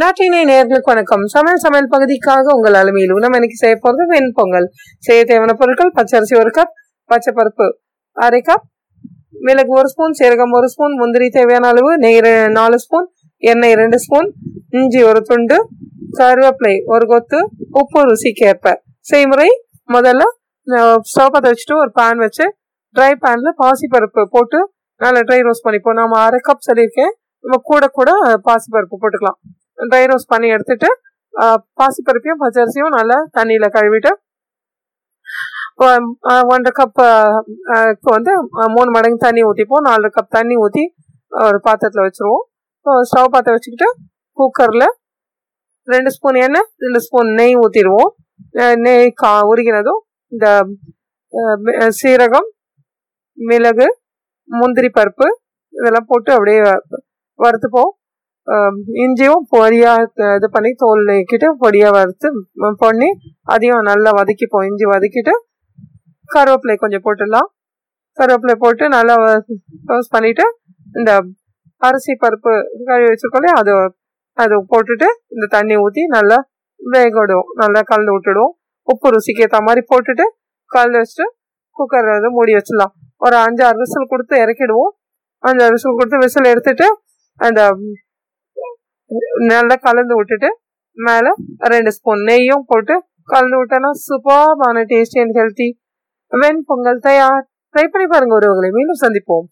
நாட்டினை நேர்களுக்கு வணக்கம். சமையல் சமையல் பகுதிக்காக உங்கள் அலுமையில் நம்ம இன்னைக்கு செய்ய போகிறது வெண்பொங்கல் செய்ய தேவையான பொருட்கள் பச்சரிசி ஒரு கப் பச்சை பருப்பு அரை கப் மிளகு ஒரு ஸ்பூன் சீரகம் ஒரு ஸ்பூன் முந்திரி தேவையான அளவு நெய் நாலு ஸ்பூன் எண்ணெய் ரெண்டு ஸ்பூன் இஞ்சி ஒரு துண்டு கருவேப்பிலை ஒரு கொத்து உப்பு ருசிக்கு ஏற்ப. செய்முறை முதல்ல ஸ்டவ் பற்ற வச்சுட்டு ஒரு பேன் வச்சு ட்ரை பேனில் பாசிப்பருப்பு போட்டு நல்லா ட்ரை ரோஸ்ட் பண்ணிப்போம். நம்ம அரை கப் சொல்லியிருக்கேன். நம்ம கூட கூட பாசிப்பருப்பு போட்டுக்கலாம். ட்ரை ரோஸ்ட் பண்ணி எடுத்துட்டு பாசிப்பருப்பையும் பச்சரிசியும் நல்லா தண்ணியில் கழுவிட்டு ஒன்றரை கப் இப்போ வந்து மூணு மடங்கு தண்ணி ஊற்றிப்போம் நாலு கப் தண்ணி ஊற்றி ஒரு பாத்திரத்தில் வச்சுருவோம். ஸ்டவ் பாத்திரம் வச்சுக்கிட்டு குக்கரில் ரெண்டு ஸ்பூன் எண்ணெய் ரெண்டு ஸ்பூன் நெய் ஊற்றிடுவோம் நெய் கா உருகினதும் இந்த சீரகம் மிளகு முந்திரி பருப்பு இதெல்லாம் போட்டு அப்படியே வறுத்துப்போம். Um, இஞ்சியும் பொடியாக இது பண்ணி தோல் நீக்கிட்டு பொடியாக வறுத்து பொண்ணி பண்ணி அதையும் நல்லா வதக்கிப்போம் இஞ்சி வதக்கிட்டு கருவேப்பிலை கொஞ்சம் போட்டுடலாம். கருவேப்பிலை போட்டு நல்லா ரோஸ் பண்ணிட்டு இந்த அரிசி பருப்பு கழுவி வச்சிருக்கோம் அது அது போட்டுட்டு இந்த தண்ணி ஊற்றி நல்லா வேக விடுவோம் நல்லா கலந்து விட்டுடுவோம். உப்பு ருசிக்கு ஏற்ற மாதிரி போட்டுட்டு கலந்து வச்சுட்டு குக்கர் வந்து மூடி வச்சிடலாம். ஒரு அஞ்சாறு விசில் கொடுத்து இறக்கிடுவோம். அஞ்சாறு விசில் கொடுத்து விசில் எடுத்துட்டு அந்த நல்லா கலந்து விட்டுட்டு மேலே ரெண்டு ஸ்பூன் நெய்யும் போட்டு கலந்து விட்டோன்னா சூப்பர்பான டேஸ்டி அண்ட் ஹெல்த்தி வெண் பொங்கல் தயார். ட்ரை பண்ணி பாருங்க ஒருவர்களை மீண்டும் சந்திப்போம்.